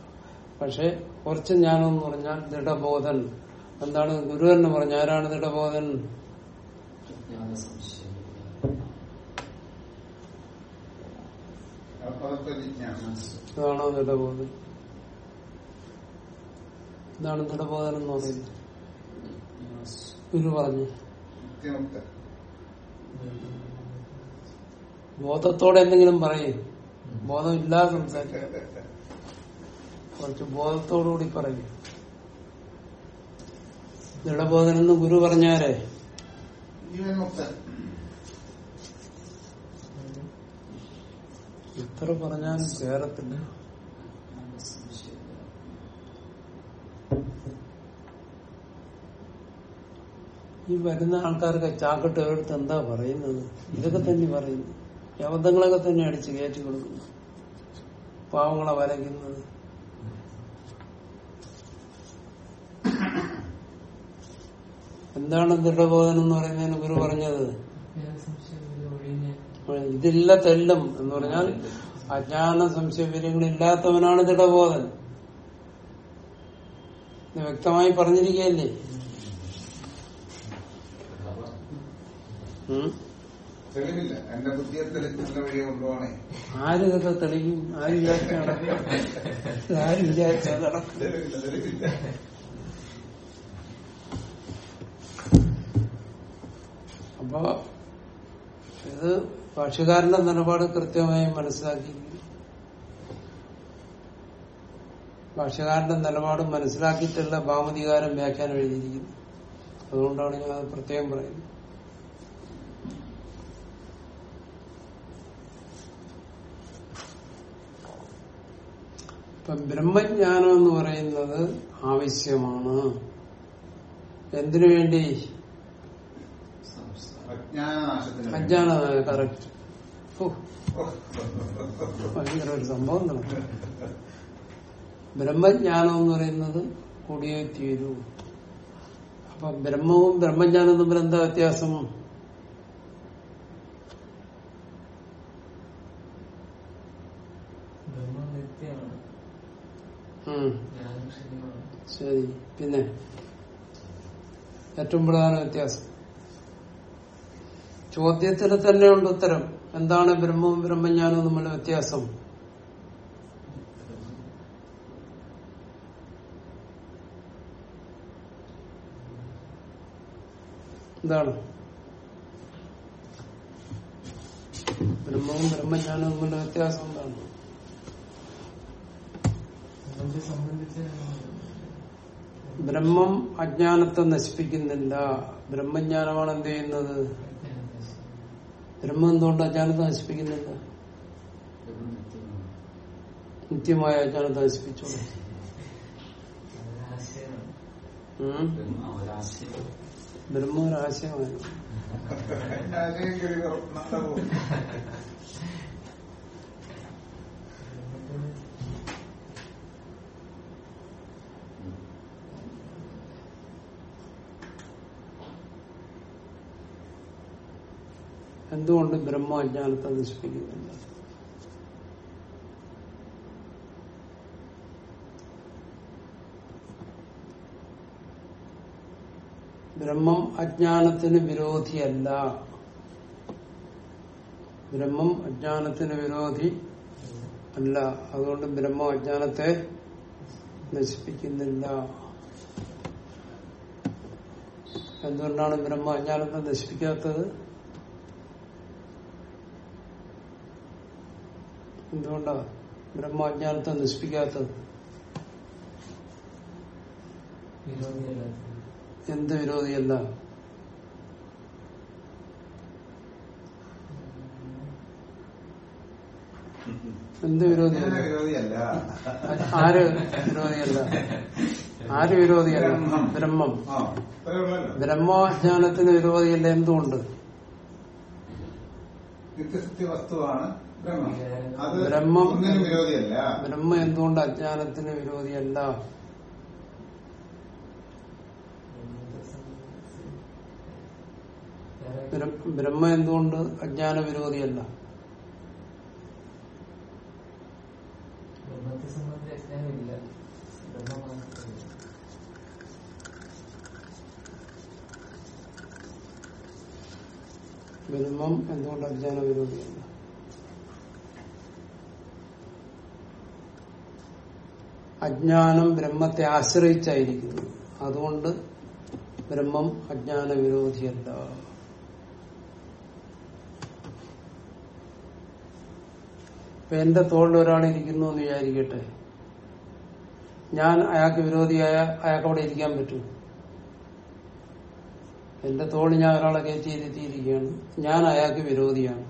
പക്ഷെ കുറച്ച് ജ്ഞാനം എന്ന് പറഞ്ഞാൽ ദൃഢബോധൻ. എന്താണ് ഗുരു പറഞ്ഞ പറഞ്ഞു ആരാണ് ദൃഢബോധൻ? ജ്ഞാന സംശയം അതൊക്കെ ജിജ്ഞാസ ഇതാണോ ദൃഢബോധൻ ഇതാണ് ദൃഢബോധൻ എന്ന് പറയുന്നത്. ഗുരു പറഞ്ഞു. ബോധത്തോടെ എന്തെങ്കിലും പറയും. ബോധം ഇല്ലാതെ സംസാരിക്കാം. കുറച്ച് ബോധത്തോടുകൂടി പറയും. ദൃഢബോധനെന്ന് ഗുരു പറഞ്ഞാരേ? ജീവൻ മുക്തൻ. എത്ര പറഞ്ഞാലും ചേരത്തില്ല ഈ വരുന്ന ആൾക്കാർക്ക് ചാക്കട്ട് എടുത്ത് എന്താ പറയുന്നത്? ഇതൊക്കെ തന്നെ പറയുന്നു അബദ്ധങ്ങളൊക്കെ തന്നെ അടിച്ച് കയറ്റി കൊടുക്കുന്നു. പാവങ്ങളെ വരയ്ക്കുന്നത്. എന്താണ് ദൃഢബോധനം എന്ന് പറയുന്നതിന് ഗുരു പറഞ്ഞത്? ഇതില്ല തെല്ലും എന്ന് പറഞ്ഞാൽ അജ്ഞാന സംശയവിവരങ്ങളില്ലാത്തവനാണ് ദൃഢബോധൻ. ഇത് വ്യക്തമായി പറഞ്ഞിരിക്കുകയല്ലേ? ആര് ഇതൊക്കെ തെളിയും? ആര് വിചാരിച്ച നടക്കും? ആര് വിചാരിച്ച നടക്കും? തെളിവില്ല തെളിവില്ല. അപ്പോ ഇത് ഭാഷകാരന്റെ നിലപാട് കൃത്യമായി മനസ്സിലാക്കി. ഭാഷകാരന്റെ നിലപാട് മനസ്സിലാക്കിയിട്ടുള്ള ഭാമതികാരം വ്യാഖ്യാനം എഴുതിയിരിക്കുന്നത് അതുകൊണ്ടാണ് ഞാൻ അത് പ്രത്യേകം പറയുന്നത്. ഇപ്പം ബ്രഹ്മജ്ഞാനം എന്ന് പറയുന്നത് ആവശ്യമാണ്. എന്തിനു വേണ്ടി. അജ്ഞാന കറക്റ്റ് ഓ. ഭയങ്കര ഒരു സംഭവം നടക്കും ബ്രഹ്മജ്ഞാനം എന്ന് പറയുന്നത് കൂടിയേ തീരൂ അപ്പൊ ബ്രഹ്മവും ബ്രഹ്മജ്ഞാനവും തമ്മിൽ എന്താ വ്യത്യാസം? ശരി. പിന്നെ? ഏറ്റവും പ്രധാന വ്യത്യാസം. ചോദ്യത്തിൽ തന്നെയുണ്ട് ഉത്തരം. എന്താണ് ബ്രഹ്മവും ബ്രഹ്മജ്ഞാനവും തമ്മിലുള്ള വ്യത്യാസം? എന്താണ്? ബ്രഹ്മവും ബ്രഹ്മജ്ഞാനവും തമ്മിലുള്ള വ്യത്യാസം എന്താണ്? ബ്രഹ്മം അജ്ഞാനത്തെ നശിപ്പിക്കുന്നില്ല. ബ്രഹ്മജ്ഞാനമാണ് എന്ത് ചെയ്യുന്നത്? ബ്രഹ്മം എന്തുകൊണ്ട് അജ്ഞാനത്തെ നശിപ്പിക്കുന്നില്ല. നിത്യമായ അജ്ഞാനത്തെ നശിപ്പിച്ചോളൂ. ബ്രഹ്മ ഒരാശയമായിരുന്നു ബ്രഹ്മം ഒരു ആശയമാണ് ആശയക്കിളി നടന്നു എന്തുകൊണ്ട് ബ്രഹ്മ അജ്ഞാനത്തെ നശിപ്പിക്കുന്നില്ല? ബ്രഹ്മം അജ്ഞാനത്തിന് വിരോധിയല്ല. ബ്രഹ്മം അജ്ഞാനത്തിന് വിരോധി അല്ല. അതുകൊണ്ട് ബ്രഹ്മം അജ്ഞാനത്തെ നശിപ്പിക്കുന്നില്ല. എന്തുകൊണ്ടാണ് ബ്രഹ്മ അജ്ഞാനത്തെ നശിപ്പിക്കാത്തത്? എന്തുകൊണ്ടാ ബ്രഹ്മാജ്ഞാനത്തെ നശിപ്പിക്കാത്തത്? എന്ത് വിരോധിയല്ല? എന്ത് വിരോധിയല്ല? ആര് വിരോധിയല്ല? ആര് വിരോധിയല്ല? ബ്രഹ്മം. ബ്രഹ്മാജ്ഞാനത്തിന് വിരോധിയല്ല എന്തുകൊണ്ട്? നിത്യസത്യ വസ്തുവാണ് അത് ബ്രഹ്മം വിരോധിയല്ല. ബ്രഹ്മ എന്തുകൊണ്ട് അജ്ഞാനത്തിന് വിരോധിയല്ല? ബ്രഹ്മ എന്തുകൊണ്ട് അജ്ഞാന വിരോധിയല്ല. ബ്രഹ്മം എന്തുകൊണ്ട് അജ്ഞാന വിരോധിയല്ല? അജ്ഞാനം ബ്രഹ്മത്തെ ആശ്രയിച്ചായിരിക്കുന്നു. അതുകൊണ്ട് ബ്രഹ്മം അജ്ഞാന വിരോധിയല്ല ഇപ്പൊ എന്റെ തോളിൽ ഒരാൾ ഇരിക്കുന്നു എന്ന് വിചാരിക്കട്ടെ. ഞാൻ അയാൾക്ക് വിരോധിയായ അയാൾക്ക് അവിടെ ഇരിക്കാൻ പറ്റും. എന്റെ തോളിൽ ഞാൻ ഒരാളെ കയറ്റി ഞാൻ അയാൾക്ക് വിരോധിയാണ്.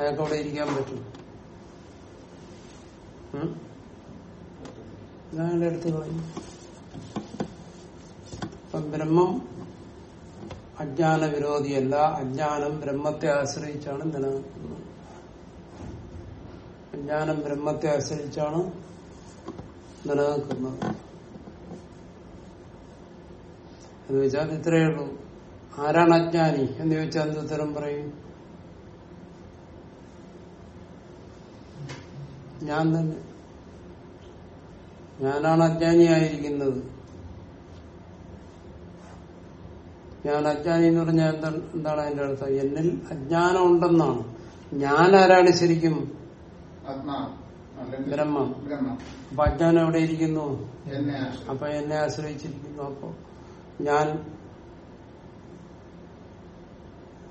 അയാൾക്ക് അവിടെ ഇരിക്കാൻ പറ്റും. അയാളുടെ അടുത്ത് കളയും അപ്പം ബ്രഹ്മം അജ്ഞാന വിരോധിയല്ല അജ്ഞാനം ബ്രഹ്മത്തെ ആശ്രയിച്ചാണ് നിലനിൽക്കുന്നത്. അജ്ഞാനം ബ്രഹ്മത്തെ ആശ്രയിച്ചാണ് നിലനിൽക്കുന്നത്. എന്ന് വെച്ചാൽ ഇത്രയേ ഉള്ളൂ. ആരാണ് അജ്ഞാനി എന്ന് ചോദിച്ചാൽ എന്ത് ഉത്തരം പറയും? ഞാൻ തന്നെ. ഞാനാണ് അജ്ഞാനിയായിരിക്കുന്നത്. ഞാൻ അജ്ഞാനി എന്ന് പറഞ്ഞാൽ എന്താ എന്താണ് അതിന്റെ അർത്ഥം? എന്നിൽ അജ്ഞാനം ഉണ്ടെന്നാണ് ഞാൻ ആരാണ് ശരിക്കും ബ്രഹ്മം. ബ്രഹ്മം. അപ്പൊ അജ്ഞാനം എവിടെ ഇരിക്കുന്നു? എന്നെ ആശ്രയിച്ച്. അപ്പൊ എന്നെ ആശ്രയിച്ചിരിക്കുന്നു. അപ്പൊ ഞാൻ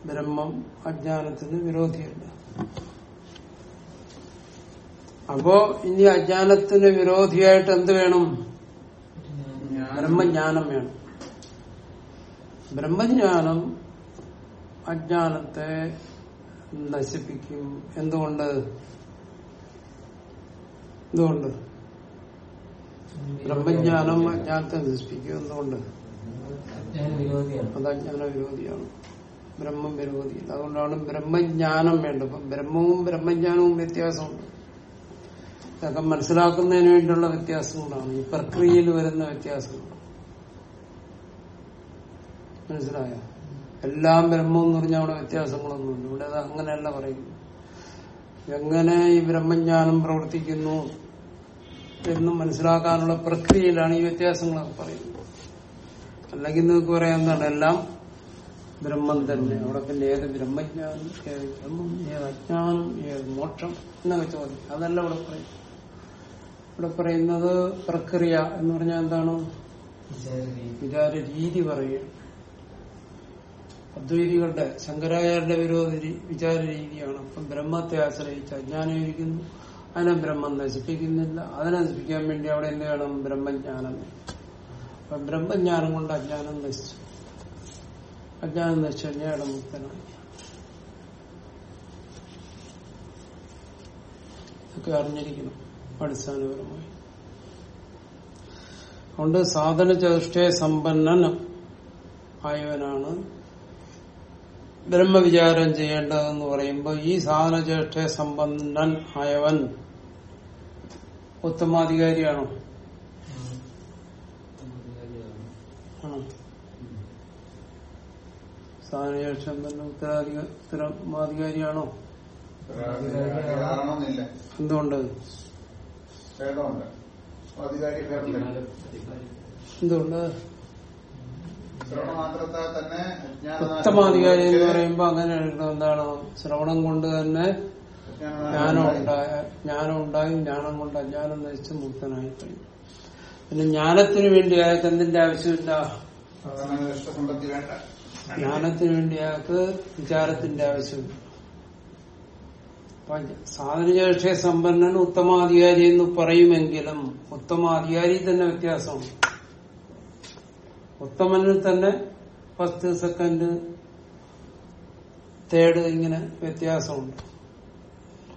ബ്രഹ്മം അജ്ഞാനത്തിന് വിരോധിയല്ല. അപ്പോ ഇനി അജ്ഞാനത്തിന് വിരോധിയായിട്ട് എന്ത് വേണം? ബ്രഹ്മജ്ഞാനം വേണം. ബ്രഹ്മജ്ഞാനം അജ്ഞാനത്തെ നശിപ്പിക്കും. എന്തുകൊണ്ട്? എന്തുകൊണ്ട്? ബ്രഹ്മജ്ഞാനം അജ്ഞാനത്തെ നശിപ്പിക്കും. എന്തുകൊണ്ട്? അത് അജ്ഞാന വിരോധിയാണ്. ബ്രഹ്മം വിരോധി അതുകൊണ്ടാണ് ബ്രഹ്മജ്ഞാനം വേണ്ടത്. ബ്രഹ്മവും ബ്രഹ്മജ്ഞാനവും വ്യത്യാസമുണ്ട്. ഇതൊക്കെ മനസ്സിലാക്കുന്നതിന് വേണ്ടിയുള്ള വ്യത്യാസങ്ങളാണ്. ഈ പ്രക്രിയയിൽ വരുന്ന വ്യത്യാസങ്ങൾ. മനസ്സിലായോ? എല്ലാം ബ്രഹ്മം എന്ന് പറഞ്ഞാൽ അവിടെ വ്യത്യാസങ്ങളൊന്നുമില്ല. ഇവിടെ അങ്ങനെയല്ല പറയുന്നു എങ്ങനെ ഈ ബ്രഹ്മജ്ഞാനം പ്രവർത്തിക്കുന്നു എന്ന് മനസ്സിലാക്കാനുള്ള പ്രക്രിയയിലാണ് ഈ വ്യത്യാസങ്ങളൊക്കെ പറയുന്നത്. അല്ലെങ്കിൽ നിങ്ങൾക്ക് പറയാം എന്താണ്? എല്ലാം ബ്രഹ്മം തന്നെ. അവിടെ പിന്നെ ഏത് ബ്രഹ്മജ്ഞാനം ഏത് ബ്രഹ്മം ഏത് അജ്ഞാനം ഏത് മോക്ഷം എന്നൊക്കെ ചോദിക്കും. അതല്ല അവിടെ പറയും ഇവിടെ പറയുന്നത് പ്രക്രിയ എന്ന് പറഞ്ഞാൽ എന്താണ്? വിചാര രീതി പറയുക. അദ്വൈതികളുടെ ശങ്കരാചാര്യന്റെ വിരോധ വിചാര രീതിയാണ്. അപ്പം ബ്രഹ്മത്തെ ആശ്രയിച്ച് അജ്ഞാനം ഇരിക്കുന്നു. അതിനെ ബ്രഹ്മം നശിപ്പിക്കുന്നില്ല. അതിനെ നശിപ്പിക്കാൻ വേണ്ടി അവിടെ എന്ത് വേണം ബ്രഹ്മജ്ഞാനം. അപ്പൊ ബ്രഹ്മജ്ഞാനം കൊണ്ട് അജ്ഞാനം നശിച്ചു. അജ്ഞാനം നശിച്ചു അജ്ഞാനം മുക്തനായി. ഇതൊക്കെ അറിഞ്ഞിരിക്കണം. അടിസ്ഥാനപരമായി അതുകൊണ്ട് സാധന ചതുഷ്ടയ സമ്പന്നൻ ആയവനാണ്. ബ്രഹ്മവിചാരം ചെയ്യേണ്ടതെന്ന് പറയുമ്പോൾ ഈ സാധന ചതുഷ്ടയ സമ്പന്നൻ ആയവൻ ഉത്തമാധികാരിയാണോ? ഉത്തരാധികാരിയാണോ എന്തുകൊണ്ട്? ഭേദമുണ്ട് അധികാരി ഭേദമില്ല എന്തുകൊണ്ട്? ശ്രവണമാത്രത്താൽ തന്നെ ഉത്തമാധികാരി എന്ന് പറയുമ്പോ അങ്ങനെ. എന്താണ്? ശ്രവണം കൊണ്ട് തന്നെ ജ്ഞാനം ഉണ്ടായി. ജ്ഞാനം ഉണ്ടായി ജ്ഞാനം കൊണ്ട് അജ്ഞാനം നയിച്ച് മുക്തനായി കഴിഞ്ഞു പിന്നെ ജ്ഞാനത്തിന് വേണ്ടി അയാൾക്ക് എന്തിന്റെ ആവശ്യമില്ല? ജ്ഞാനത്തിന് വേണ്ടി അയാൾക്ക് വിചാരത്തിന്റെ ആവശ്യമില്ല. അപ്പൊ സാധനചേക്ഷ സമ്പന്നൻ ഉത്തമാധികാരി എന്ന് പറയുമെങ്കിലും ഉത്തമാധികാരി തന്നെ വ്യത്യാസമാണ്. ഉത്തമനിൽ തന്നെ ഫസ്റ്റ് സെക്കൻഡ് തേർഡ് ഇങ്ങനെ വ്യത്യാസമുണ്ട്.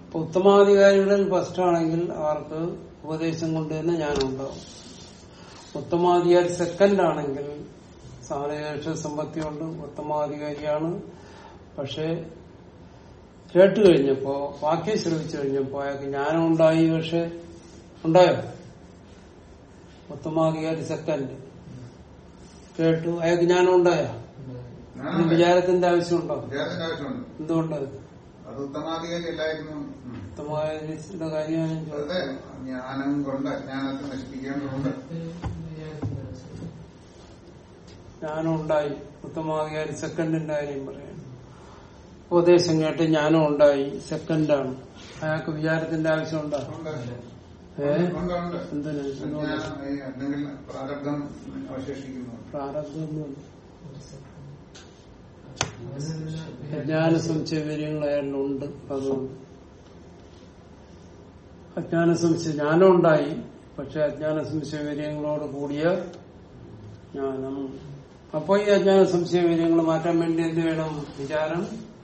അപ്പൊ ഉത്തമാധികാരികളിൽ ഫസ്റ്റ് ആണെങ്കിൽ അവർക്ക് ഉപദേശം കൊണ്ട് തന്നെ ഞാനുണ്ടാവും ഉത്തമാധികാരി സെക്കൻഡ് ആണെങ്കിൽ സാധനശേഷ സമ്പത്തിയുണ്ട് ഉത്തമാധികാരിയാണ്. പക്ഷെ കേട്ട് കഴിഞ്ഞപ്പോ വാക്യം ശ്രമിച്ചു കഴിഞ്ഞപ്പോ അയാൾക്ക് ജ്ഞാനം ഉണ്ടായി പക്ഷെ ഉണ്ടായോ? ഉത്തമാധികാരി സെക്കൻഡ് കേട്ടു അയാൾക്ക് ജ്ഞാനം ഉണ്ടായോ വിചാരത്തിന്റെ ആവശ്യമുണ്ടോ? എന്തുകൊണ്ട്? അത് ഉത്തമാധികാരി അല്ലായിരുന്നു. ഉം. ഉത്തമാധികാരിയുടെ കാര്യം ഞാൻ വെറുതെ ചോദിച്ചത്. ജ്ഞാനം കൊണ്ട് അജ്ഞാനത്തെ നശിപ്പിക്കേണ്ടതുണ്ട് ജ്ഞാനം ഉണ്ടായി ഉത്തമാധികാരി സെക്കൻഡിന്റെ കാര്യം പറയാം. ഉപദേശം കേട്ട് ജ്ഞാനം ഉണ്ടായി. സെക്കൻഡാണ് അയാൾക്ക് വിചാരത്തിന്റെ ആവശ്യമുണ്ടോ? ഉണ്ട്. ഉണ്ട്, ഉണ്ട്. ഉണ്ട് അജ്ഞാനം, സംശയവര്യങ്ങൾ അയാളിലുണ്ട്. അതുകൊണ്ട്. അജ്ഞാന സംശയ ജ്ഞാനം ഉണ്ടായി. പക്ഷെ അജ്ഞാന സംശയവര്യങ്ങളോട് കൂടിയ ജ്ഞാനം അപ്പൊ ഈ അജ്ഞാന സംശയവര്യങ്ങൾ മാറ്റാൻ വേണ്ടി എന്ത് വേണം? വിചാരം?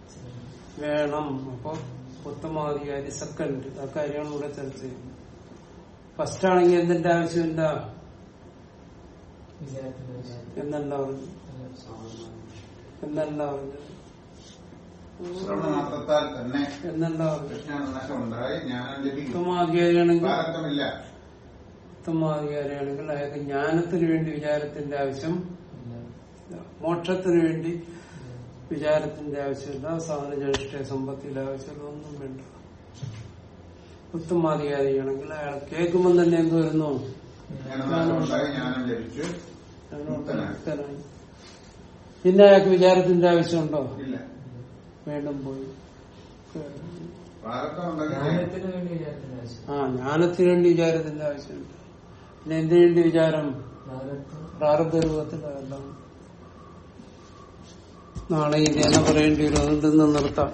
വേണം. അപ്പൊ ഉത്തമാധികാരി സെക്കൻഡ് ആ കാര്യമാണ് ഇവിടെ ചർച്ച ചെയ്യുന്നത്. ഫസ്റ്റ് ആണെങ്കിൽ എന്തിന്റെ ആവശ്യമില്ല എന്നല്ല പറഞ്ഞു എന്നല്ല പറഞ്ഞു എന്നല്ല പറഞ്ഞു ഉത്തമാധികാരിയാണെങ്കിൽ അയാൾക്ക് ജ്ഞാനത്തിന് വേണ്ടി വിചാരത്തിന്റെ ആവശ്യം. മോക്ഷത്തിന് വേണ്ടി വിചാരത്തിന്റെ ആവശ്യമില്ല. സാധന ജ്യേഷ്ഠ സമ്പത്തിന്റെ ആവശ്യമില്ല ഒന്നും വേണ്ട. ഉത്തമാധികാരിയാണെങ്കിൽ അയാൾ കേൾക്കുമ്പോൾ തന്നെ എന്ത് വരുന്നു. പിന്നെ അയാൾക്ക് വിചാരത്തിന്റെ ആവശ്യമുണ്ടോ? ഇല്ല. വീണ്ടും പോയി. ആ ജ്ഞാനത്തിന് വേണ്ടി വിചാരത്തിന്റെ ആവശ്യമുണ്ട്. പിന്നെ എന്തിനു വേണ്ടി വിചാരം? പ്രാരബ്ധം. പ്രാരബ്ധ രൂപത്തിലല്ല നാളെ ഇത് തന്നെ പറയേണ്ടി വരും. അതുകൊണ്ട് ഇന്ന് നിർത്താം.